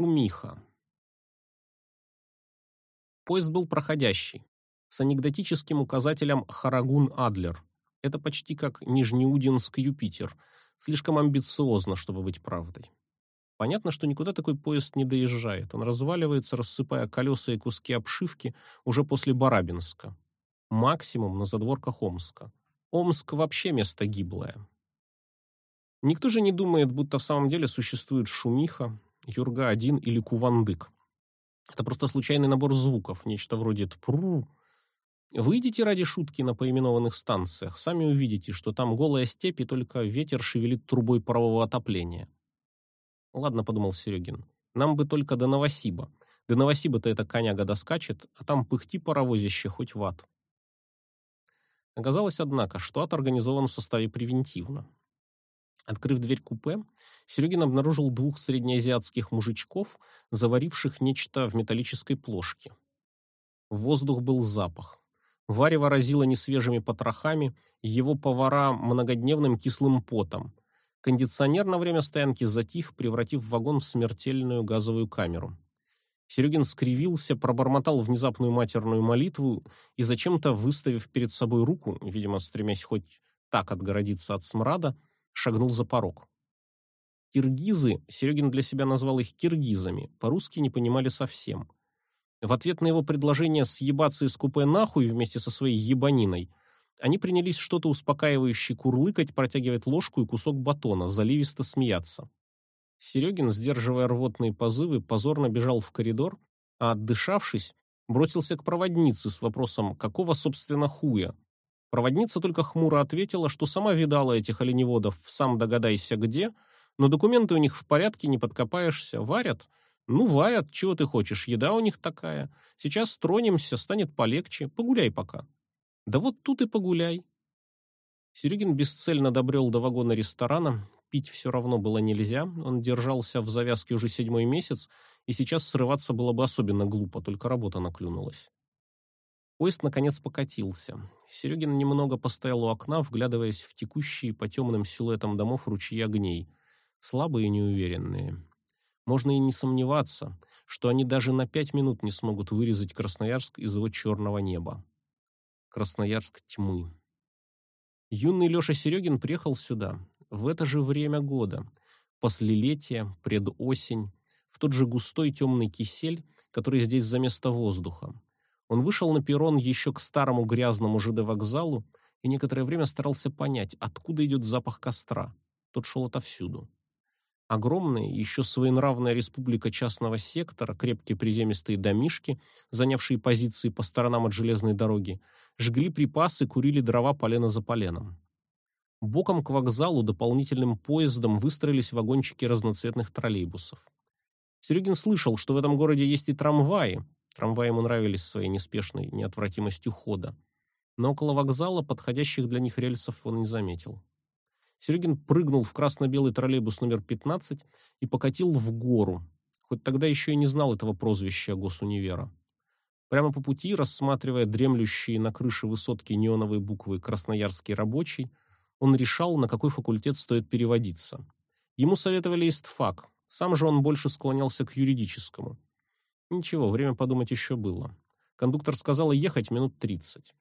Шумиха. Поезд был проходящий, с анекдотическим указателем Харагун-Адлер. Это почти как Нижнеудинск-Юпитер, слишком амбициозно, чтобы быть правдой. Понятно, что никуда такой поезд не доезжает. Он разваливается, рассыпая колеса и куски обшивки уже после Барабинска. Максимум на задворках Омска. Омск вообще место гиблое. Никто же не думает, будто в самом деле существует шумиха, юрга-1 или кувандык. Это просто случайный набор звуков, нечто вроде «тпру». Выйдите ради шутки на поименованных станциях, сами увидите, что там голая степь и только ветер шевелит трубой парового отопления. Ладно, подумал Серегин, нам бы только до Новосиба. До Новосиба-то эта коняга доскачет, а там пыхти паровозище хоть в ад. Оказалось, однако, что ад организован в составе превентивно. Открыв дверь купе, Серегин обнаружил двух среднеазиатских мужичков, заваривших нечто в металлической плошке. В воздух был запах. Варево разило несвежими потрохами, его повара многодневным кислым потом. Кондиционер на время стоянки затих, превратив вагон в смертельную газовую камеру. Серегин скривился, пробормотал внезапную матерную молитву и зачем-то, выставив перед собой руку, видимо, стремясь хоть так отгородиться от смрада, шагнул за порог. Киргизы, Серегин для себя назвал их киргизами, по-русски не понимали совсем. В ответ на его предложение съебаться из купе нахуй вместе со своей ебаниной, они принялись что-то успокаивающе курлыкать, протягивать ложку и кусок батона, заливисто смеяться. Серегин, сдерживая рвотные позывы, позорно бежал в коридор, а отдышавшись, бросился к проводнице с вопросом «какого, собственно, хуя?». Проводница только хмуро ответила, что сама видала этих оленеводов, сам догадайся где, но документы у них в порядке, не подкопаешься, варят. Ну, варят, чего ты хочешь, еда у них такая. Сейчас тронемся, станет полегче, погуляй пока. Да вот тут и погуляй. Серегин бесцельно добрел до вагона ресторана, пить все равно было нельзя, он держался в завязке уже седьмой месяц, и сейчас срываться было бы особенно глупо, только работа наклюнулась. Поезд, наконец, покатился. Серегин немного постоял у окна, вглядываясь в текущие по темным силуэтам домов ручьи огней. Слабые и неуверенные. Можно и не сомневаться, что они даже на пять минут не смогут вырезать Красноярск из его черного неба. Красноярск тьмы. Юный Леша Серегин приехал сюда, в это же время года, после летия, предосень, в тот же густой темный кисель, который здесь за место воздуха. Он вышел на перрон еще к старому грязному ЖД-вокзалу и некоторое время старался понять, откуда идет запах костра. Тот шел отовсюду. Огромная, еще своенравная республика частного сектора, крепкие приземистые домишки, занявшие позиции по сторонам от железной дороги, жгли припасы, курили дрова полено за поленом. Боком к вокзалу дополнительным поездом выстроились вагончики разноцветных троллейбусов. Серегин слышал, что в этом городе есть и трамваи, Трамваи ему нравились своей неспешной неотвратимостью хода. Но около вокзала подходящих для них рельсов он не заметил. Серегин прыгнул в красно-белый троллейбус номер 15 и покатил в гору, хоть тогда еще и не знал этого прозвища госунивера. Прямо по пути, рассматривая дремлющие на крыше высотки неоновые буквы «Красноярский рабочий», он решал, на какой факультет стоит переводиться. Ему советовали истфак, сам же он больше склонялся к юридическому. Ничего, время подумать еще было. Кондуктор сказал ехать минут тридцать.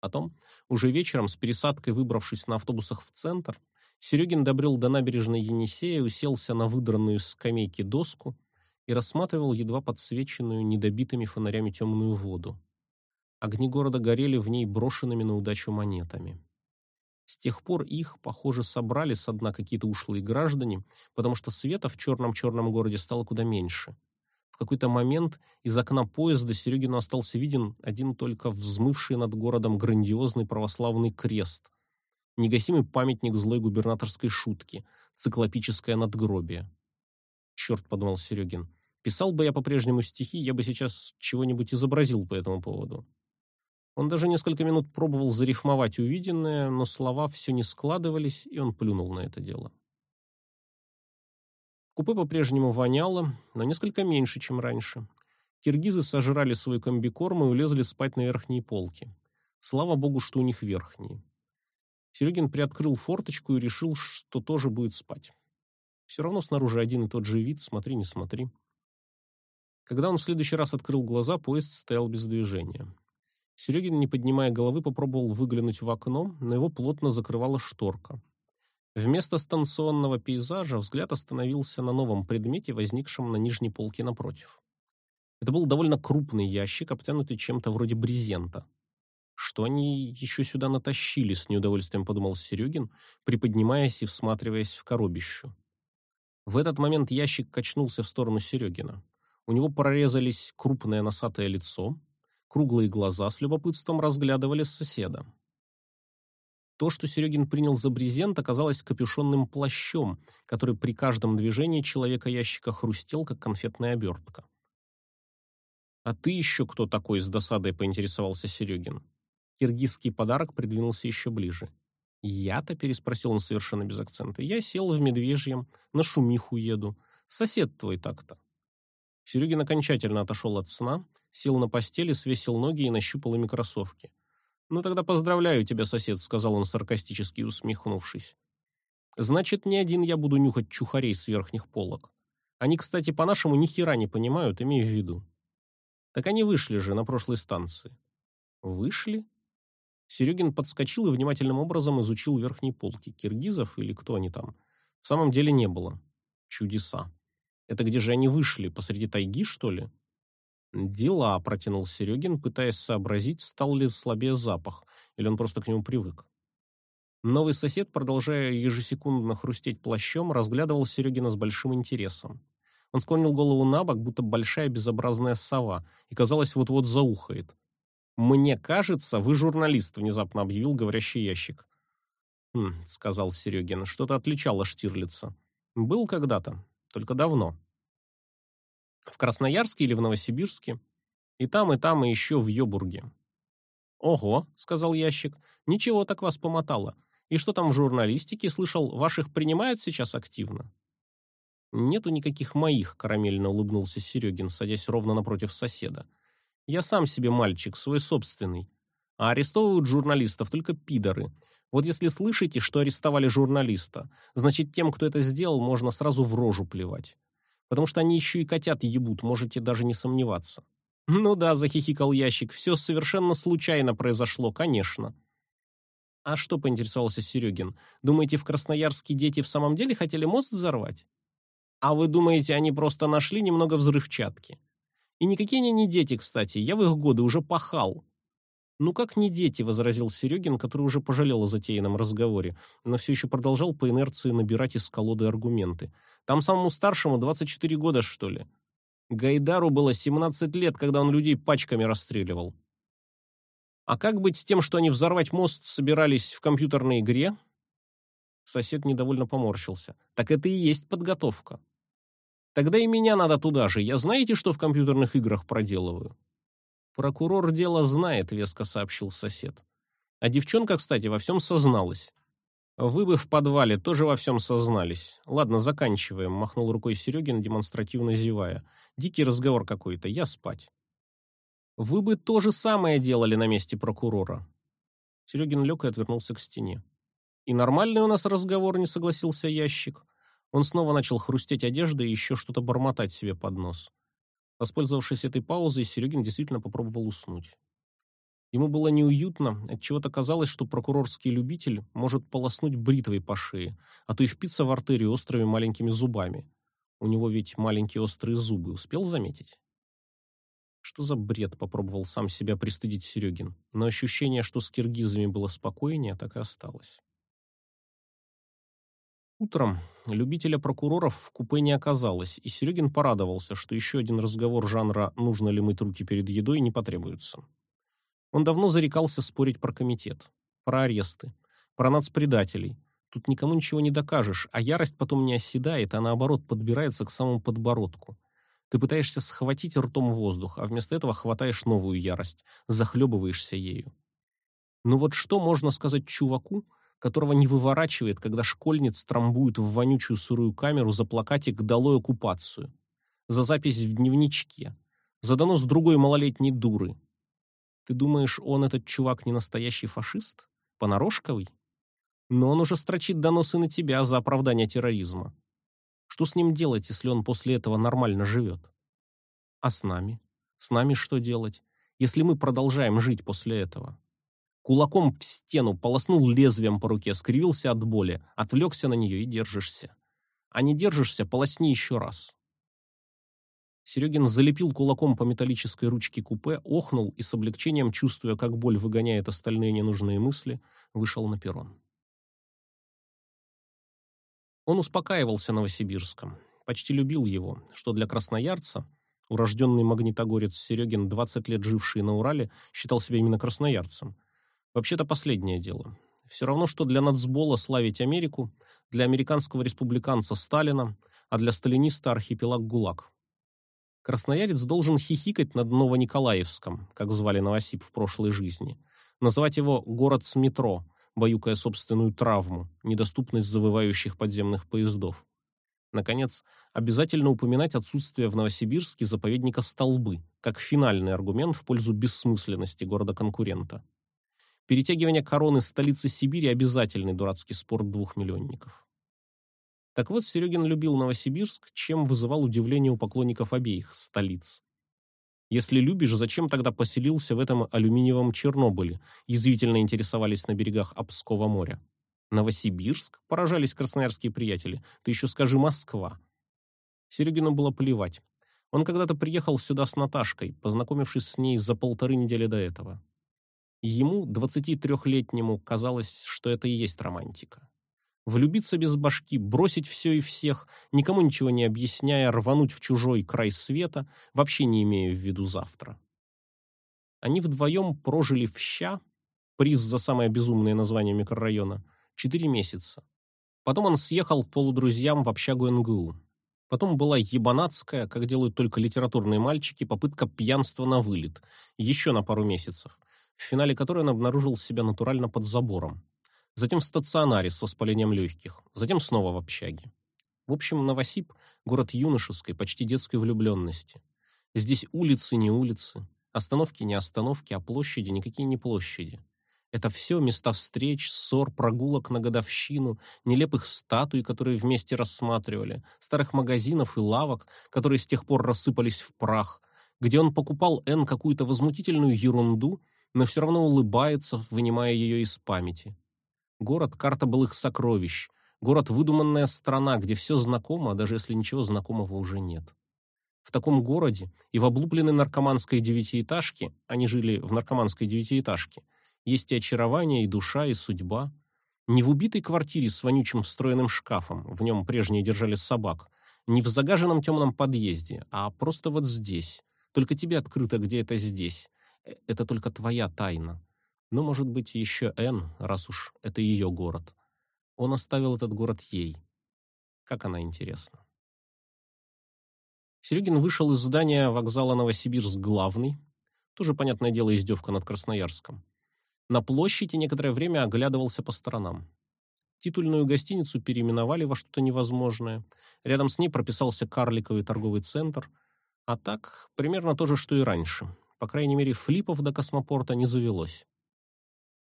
Потом, уже вечером, с пересадкой выбравшись на автобусах в центр, Серегин добрел до набережной Енисея, уселся на выдранную с скамейки доску и рассматривал едва подсвеченную недобитыми фонарями темную воду. Огни города горели в ней брошенными на удачу монетами. С тех пор их, похоже, собрали со дна какие-то ушлые граждане, потому что света в черном-черном городе стало куда меньше. В какой-то момент из окна поезда Серегину остался виден один только взмывший над городом грандиозный православный крест. Негасимый памятник злой губернаторской шутки, циклопическое надгробие. «Черт», — подумал Серегин, — «писал бы я по-прежнему стихи, я бы сейчас чего-нибудь изобразил по этому поводу». Он даже несколько минут пробовал зарифмовать увиденное, но слова все не складывались, и он плюнул на это дело. Купе по-прежнему воняло, но несколько меньше, чем раньше. Киргизы сожрали свой комбикорм и улезли спать на верхние полки. Слава богу, что у них верхние. Серегин приоткрыл форточку и решил, что тоже будет спать. Все равно снаружи один и тот же вид, смотри, не смотри. Когда он в следующий раз открыл глаза, поезд стоял без движения. Серегин, не поднимая головы, попробовал выглянуть в окно, но его плотно закрывала шторка. Вместо станционного пейзажа взгляд остановился на новом предмете, возникшем на нижней полке напротив. Это был довольно крупный ящик, обтянутый чем-то вроде брезента. Что они еще сюда натащили, с неудовольствием подумал Серегин, приподнимаясь и всматриваясь в коробищу. В этот момент ящик качнулся в сторону Серегина. У него прорезались крупное носатое лицо, круглые глаза с любопытством разглядывали соседа. То, что Серегин принял за брезент, оказалось капюшонным плащом, который при каждом движении человека-ящика хрустел, как конфетная обертка. «А ты еще кто такой?» — с досадой поинтересовался Серегин. Киргизский подарок придвинулся еще ближе. «Я-то?» — переспросил он совершенно без акцента. «Я сел в Медвежьем, на шумиху еду. Сосед твой так-то». Серегин окончательно отошел от сна, сел на постели, свесил ноги и нащупал ими кроссовки. «Ну тогда поздравляю тебя, сосед», — сказал он саркастически усмехнувшись. «Значит, не один я буду нюхать чухарей с верхних полок. Они, кстати, по-нашему ни хера не понимают, имею в виду». «Так они вышли же на прошлой станции». «Вышли?» Серегин подскочил и внимательным образом изучил верхние полки. Киргизов или кто они там? В самом деле не было. Чудеса. Это где же они вышли? Посреди тайги, что ли? Дела, протянул Серегин, пытаясь сообразить, стал ли слабее запах, или он просто к нему привык. Новый сосед, продолжая ежесекундно хрустеть плащом, разглядывал Серегина с большим интересом. Он склонил голову на бок, будто большая безобразная сова, и, казалось, вот-вот заухает. «Мне кажется, вы журналист», — внезапно объявил говорящий ящик. «Хм», — сказал Серегин, — «что-то отличало Штирлица. Был когда-то. Только давно. В Красноярске или в Новосибирске. И там, и там, и еще в Йобурге. «Ого», — сказал ящик, — «ничего так вас помотало. И что там в журналистике? Слышал, ваших принимают сейчас активно?» «Нету никаких моих», — карамельно улыбнулся Серегин, садясь ровно напротив соседа. «Я сам себе мальчик, свой собственный. А арестовывают журналистов только пидоры. Вот если слышите, что арестовали журналиста, значит, тем, кто это сделал, можно сразу в рожу плевать. Потому что они еще и котят ебут, можете даже не сомневаться. Ну да, захихикал ящик, все совершенно случайно произошло, конечно. А что, поинтересовался Серегин, думаете, в Красноярске дети в самом деле хотели мост взорвать? А вы думаете, они просто нашли немного взрывчатки? И никакие они не дети, кстати, я в их годы уже пахал. «Ну как не дети», — возразил Серегин, который уже пожалел о затеянном разговоре, но все еще продолжал по инерции набирать из колоды аргументы. «Там самому старшему 24 года, что ли? Гайдару было 17 лет, когда он людей пачками расстреливал». «А как быть с тем, что они взорвать мост собирались в компьютерной игре?» Сосед недовольно поморщился. «Так это и есть подготовка». «Тогда и меня надо туда же. Я знаете, что в компьютерных играх проделываю?» «Прокурор дело знает», — веско сообщил сосед. А девчонка, кстати, во всем созналась. «Вы бы в подвале тоже во всем сознались. Ладно, заканчиваем», — махнул рукой Серегин, демонстративно зевая. «Дикий разговор какой-то, я спать». «Вы бы то же самое делали на месте прокурора». Серегин лег и отвернулся к стене. «И нормальный у нас разговор», — не согласился ящик. Он снова начал хрустеть одеждой и еще что-то бормотать себе под нос. Воспользовавшись этой паузой, Серегин действительно попробовал уснуть. Ему было неуютно, отчего-то казалось, что прокурорский любитель может полоснуть бритвой по шее, а то и впиться в артерию острыми маленькими зубами. У него ведь маленькие острые зубы, успел заметить? Что за бред, попробовал сам себя пристыдить Серегин, но ощущение, что с киргизами было спокойнее, так и осталось. Утром любителя прокуроров в купе не оказалось, и Серегин порадовался, что еще один разговор жанра «нужно ли мыть руки перед едой» не потребуется. Он давно зарекался спорить про комитет, про аресты, про нацпредателей. Тут никому ничего не докажешь, а ярость потом не оседает, а наоборот подбирается к самому подбородку. Ты пытаешься схватить ртом воздух, а вместо этого хватаешь новую ярость, захлебываешься ею. Ну вот что можно сказать чуваку, которого не выворачивает, когда школьниц трамбуют в вонючую сырую камеру за плакатик «Долой оккупацию», за запись в дневничке, за донос другой малолетней дуры. Ты думаешь, он, этот чувак, не настоящий фашист? Понарошковый? Но он уже строчит доносы на тебя за оправдание терроризма. Что с ним делать, если он после этого нормально живет? А с нами? С нами что делать, если мы продолжаем жить после этого? Кулаком в стену полоснул лезвием по руке, скривился от боли, отвлекся на нее и держишься. А не держишься, полосни еще раз. Серегин залепил кулаком по металлической ручке купе, охнул и с облегчением, чувствуя, как боль выгоняет остальные ненужные мысли, вышел на перрон. Он успокаивался Новосибирском, почти любил его, что для красноярца, урожденный магнитогорец Серегин, 20 лет живший на Урале, считал себя именно красноярцем. Вообще-то последнее дело. Все равно, что для нацбола славить Америку, для американского республиканца Сталина, а для сталиниста архипелаг ГУЛАГ. Красноярец должен хихикать над Новониколаевском, как звали Новосиб в прошлой жизни, называть его «город с метро», баюкая собственную травму, недоступность завывающих подземных поездов. Наконец, обязательно упоминать отсутствие в Новосибирске заповедника Столбы, как финальный аргумент в пользу бессмысленности города-конкурента. Перетягивание короны столицы Сибири – обязательный дурацкий спорт двухмиллионников. Так вот, Серегин любил Новосибирск, чем вызывал удивление у поклонников обеих столиц. Если любишь, зачем тогда поселился в этом алюминиевом Чернобыле? Язвительно интересовались на берегах Обского моря. Новосибирск? Поражались красноярские приятели. Ты еще скажи Москва. Серегину было плевать. Он когда-то приехал сюда с Наташкой, познакомившись с ней за полторы недели до этого. Ему, 23-летнему, казалось, что это и есть романтика влюбиться без башки, бросить все и всех, никому ничего не объясняя, рвануть в чужой край света, вообще не имея в виду завтра. Они вдвоем прожили в Ща, приз за самое безумное название микрорайона, четыре месяца. Потом он съехал к полудрузьям в общагу НГУ. Потом была ебанатская, как делают только литературные мальчики, попытка пьянства на вылет, еще на пару месяцев, в финале которой он обнаружил себя натурально под забором затем в стационаре с воспалением легких, затем снова в общаге. В общем, Новосиб – город юношеской, почти детской влюбленности. Здесь улицы не улицы, остановки не остановки, а площади никакие не площади. Это все места встреч, ссор, прогулок на годовщину, нелепых статуй, которые вместе рассматривали, старых магазинов и лавок, которые с тех пор рассыпались в прах, где он покупал Н какую-то возмутительную ерунду, но все равно улыбается, вынимая ее из памяти. Город — карта былых сокровищ. Город — выдуманная страна, где все знакомо, даже если ничего знакомого уже нет. В таком городе и в облупленной наркоманской девятиэтажке, они жили в наркоманской девятиэтажке, есть и очарование, и душа, и судьба. Не в убитой квартире с вонючим встроенным шкафом, в нем прежние держали собак, не в загаженном темном подъезде, а просто вот здесь. Только тебе открыто, где это здесь. Э, это только твоя тайна. Ну, может быть, еще Н, раз уж это ее город. Он оставил этот город ей. Как она интересна. Серегин вышел из здания вокзала Новосибирск главный. Тоже, понятное дело, издевка над Красноярском. На площади некоторое время оглядывался по сторонам. Титульную гостиницу переименовали во что-то невозможное. Рядом с ней прописался карликовый торговый центр. А так, примерно то же, что и раньше. По крайней мере, флипов до космопорта не завелось.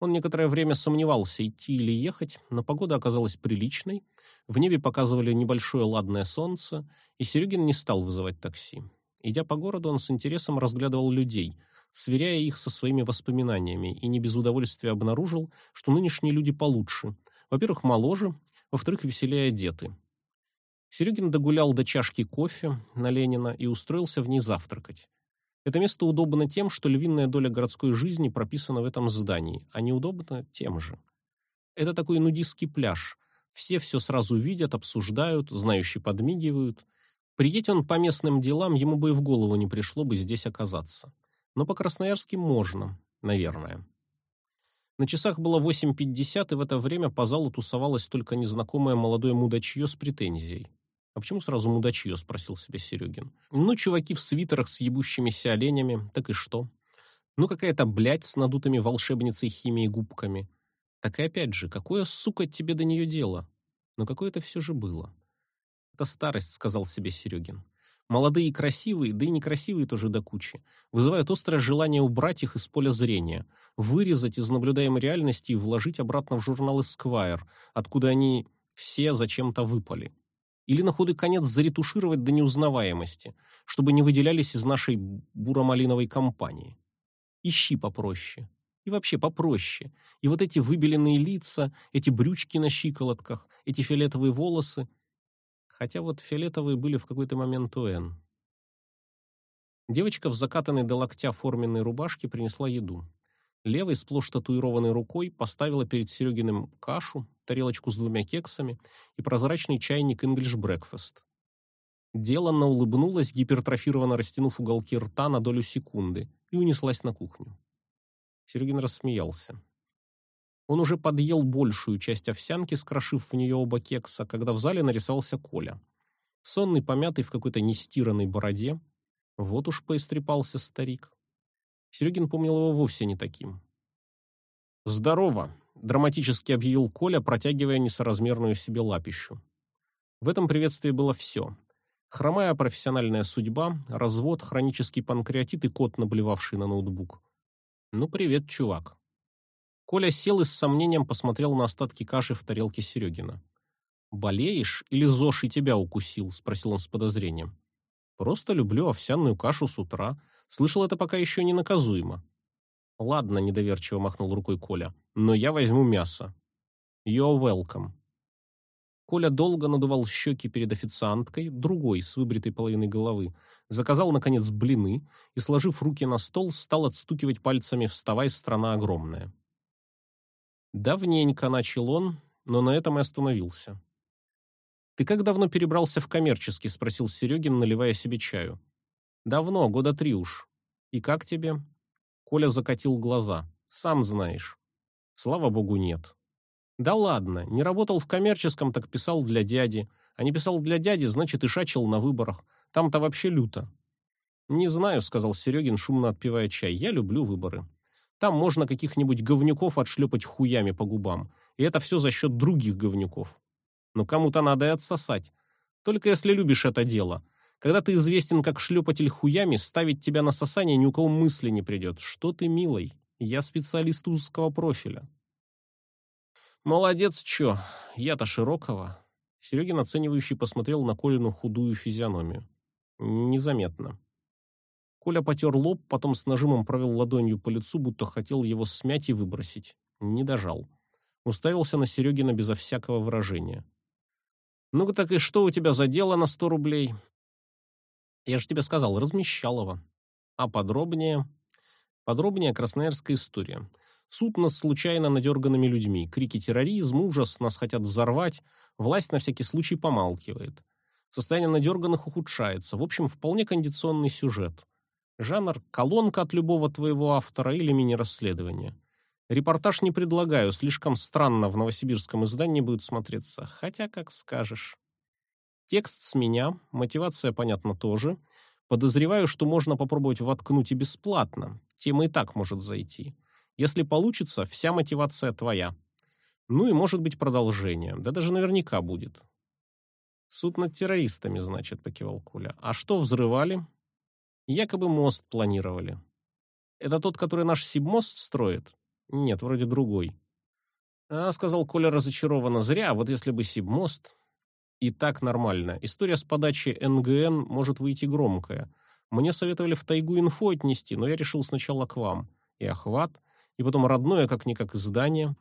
Он некоторое время сомневался, идти или ехать, но погода оказалась приличной, в небе показывали небольшое ладное солнце, и Серегин не стал вызывать такси. Идя по городу, он с интересом разглядывал людей, сверяя их со своими воспоминаниями, и не без удовольствия обнаружил, что нынешние люди получше. Во-первых, моложе, во-вторых, веселее одеты. Серегин догулял до чашки кофе на Ленина и устроился в ней завтракать. Это место удобно тем, что львиная доля городской жизни прописана в этом здании, а неудобно тем же. Это такой нудистский пляж. Все все сразу видят, обсуждают, знающие подмигивают. Приедь он по местным делам, ему бы и в голову не пришло бы здесь оказаться. Но по-красноярски можно, наверное. На часах было 8.50, и в это время по залу тусовалось только незнакомое молодое мудачье с претензией. «А почему сразу мудачье?» — спросил себе Серегин. «Ну, чуваки в свитерах с ебущимися оленями, так и что? Ну, какая-то блядь с надутыми волшебницей химией губками. Так и опять же, какое, сука, тебе до нее дело? Но какое это все же было?» «Это старость», — сказал себе Серегин. «Молодые и красивые, да и некрасивые тоже до кучи, вызывают острое желание убрать их из поля зрения, вырезать из наблюдаемой реальности и вложить обратно в журнал Esquire, откуда они все зачем-то выпали». Или на худой конец заретушировать до неузнаваемости, чтобы не выделялись из нашей буромалиновой компании. Ищи попроще. И вообще попроще. И вот эти выбеленные лица, эти брючки на щиколотках, эти фиолетовые волосы. Хотя вот фиолетовые были в какой-то момент у Энн. Девочка в закатанной до локтя форменной рубашке принесла еду. Левой, сплошь татуированной рукой, поставила перед Серегиным кашу, тарелочку с двумя кексами и прозрачный чайник English Breakfast. Деланно улыбнулась, гипертрофированно растянув уголки рта на долю секунды, и унеслась на кухню. Серегин рассмеялся. Он уже подъел большую часть овсянки, скрошив в нее оба кекса, когда в зале нарисовался Коля. Сонный, помятый в какой-то нестиранной бороде. Вот уж поистрепался старик. Серегин помнил его вовсе не таким. «Здорово!» — драматически объявил Коля, протягивая несоразмерную себе лапищу. В этом приветствии было все. Хромая профессиональная судьба, развод, хронический панкреатит и кот, наблевавший на ноутбук. «Ну, привет, чувак». Коля сел и с сомнением посмотрел на остатки каши в тарелке Серегина. «Болеешь или ЗОЖ и тебя укусил?» — спросил он с подозрением. «Просто люблю овсяную кашу с утра. Слышал, это пока еще не наказуемо». «Ладно», — недоверчиво махнул рукой Коля, — «но я возьму мясо». «You're welcome». Коля долго надувал щеки перед официанткой, другой, с выбритой половиной головы, заказал, наконец, блины и, сложив руки на стол, стал отстукивать пальцами «Вставай, страна огромная». Давненько начал он, но на этом и остановился. «Ты как давно перебрался в коммерческий?» — спросил Серегин, наливая себе чаю. «Давно, года три уж. И как тебе?» Коля закатил глаза. «Сам знаешь». «Слава богу, нет». Да ладно, не работал в коммерческом, так писал для дяди. А не писал для дяди, значит, и шачил на выборах. Там-то вообще люто. Не знаю, сказал Серегин, шумно отпивая чай. Я люблю выборы. Там можно каких-нибудь говнюков отшлепать хуями по губам. И это все за счет других говнюков. Но кому-то надо и отсосать. Только если любишь это дело. Когда ты известен как шлепатель хуями, ставить тебя на сосание ни у кого мысли не придет. Что ты, милый? Я специалист узкого профиля. Молодец, чё, я-то широкого. Серегин оценивающий посмотрел на Колину худую физиономию. Незаметно. Коля потер лоб, потом с нажимом провел ладонью по лицу, будто хотел его смять и выбросить. Не дожал. Уставился на Серегина безо всякого выражения. «Ну так и что у тебя за дело на сто рублей?» «Я же тебе сказал, размещалово. А подробнее?» «Подробнее красноярская история. Суд над случайно надерганными людьми, крики терроризм, ужас, нас хотят взорвать, власть на всякий случай помалкивает. Состояние надерганных ухудшается. В общем, вполне кондиционный сюжет. Жанр – колонка от любого твоего автора или мини-расследование. Репортаж не предлагаю, слишком странно в новосибирском издании будет смотреться. Хотя, как скажешь. Текст с меня, мотивация, понятно, тоже. Подозреваю, что можно попробовать воткнуть и бесплатно. Тема и так может зайти. Если получится, вся мотивация твоя. Ну и может быть продолжение. Да даже наверняка будет. Суд над террористами, значит, покивал Коля. А что взрывали? Якобы мост планировали. Это тот, который наш Сибмост строит? Нет, вроде другой. А, сказал Коля разочарованно, зря, вот если бы Сибмост... И так нормально. История с подачи НГН может выйти громкая. Мне советовали в тайгу инфо отнести, но я решил сначала к вам. И охват, и потом родное как-никак издание.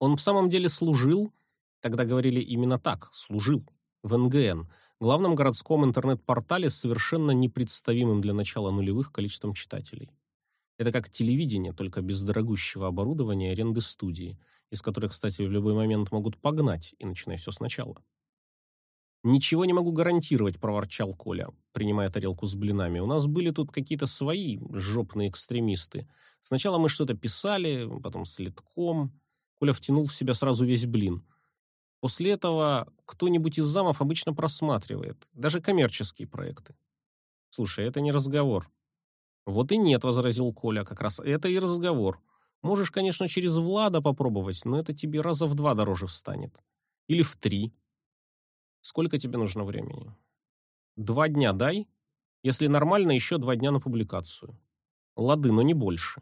Он в самом деле служил, тогда говорили именно так, служил, в НГН, главном городском интернет-портале с совершенно непредставимым для начала нулевых количеством читателей. Это как телевидение, только без дорогущего оборудования аренды студии, из которой, кстати, в любой момент могут погнать, и начинай все сначала. «Ничего не могу гарантировать», — проворчал Коля, принимая тарелку с блинами. «У нас были тут какие-то свои жопные экстремисты. Сначала мы что-то писали, потом следком. Коля втянул в себя сразу весь блин. После этого кто-нибудь из замов обычно просматривает, даже коммерческие проекты. Слушай, это не разговор. Вот и нет, возразил Коля, как раз это и разговор. Можешь, конечно, через Влада попробовать, но это тебе раза в два дороже встанет. Или в три. Сколько тебе нужно времени? Два дня дай. Если нормально, еще два дня на публикацию. Лады, но не больше.